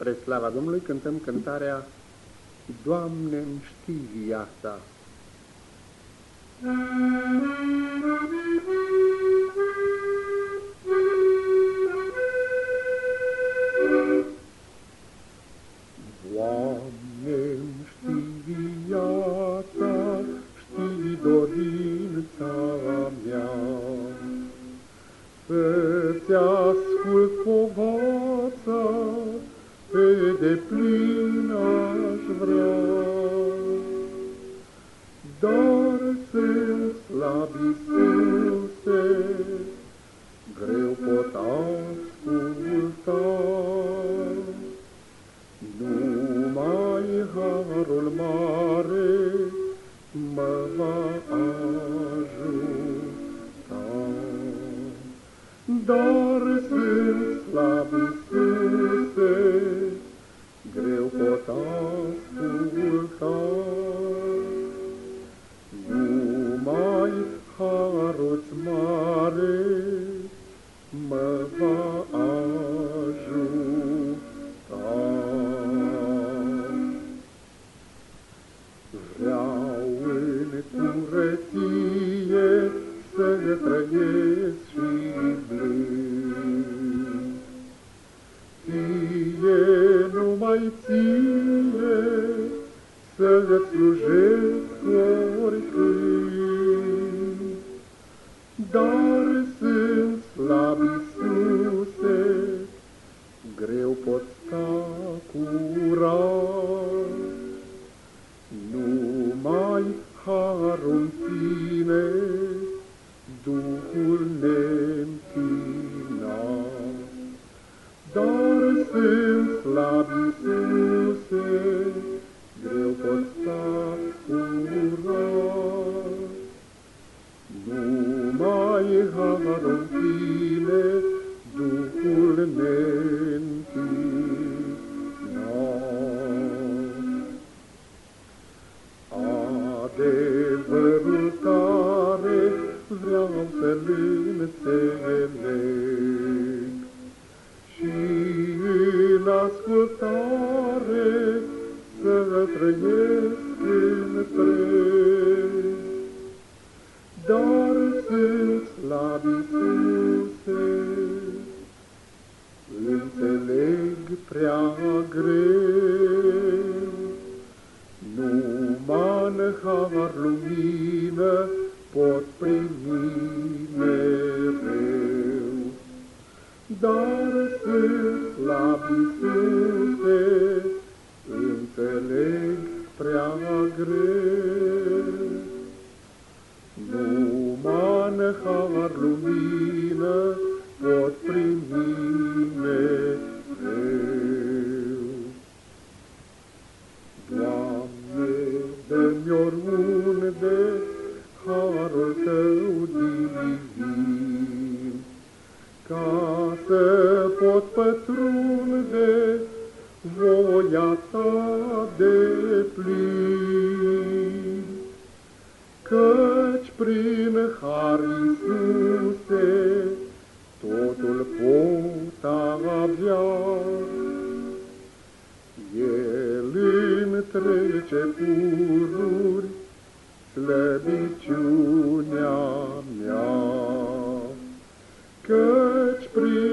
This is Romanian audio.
Spre slava Domnului cântăm cântarea Doamne, îmi știi viața. Doamne, îmi știi viața, știi dorința mea, Să-ți ascult povața, pe deplin aș vrea. Dar sunt slab, Iisuse, greu pot asculta. Numai harul mare mă va ajuta. Dar sunt slab, Ție, numai ție, să-ți slujesc oricând. Dar sunt slab, Iisuse, greu pot sta curat. Numai harul tine, Duhul neîntinat. Dar sunt slab, Iisuse, greu pot sta curat. Numai harul tine, Duhul neîntinat. Adevărul ascultare să trăiesc întreg. Dar sunt slab, Iisuse, înțeleg prea greu. Numai în har lumină pot primi mereu. Dar sunt slab, Iisuse, înțeleg prea greu. Numai în har lumină pot primi pătrunde voia Ta de plin. Căci prin har, Iisuse, totul pot avea. El întrece pururi slăbiciunea mea. Căci prin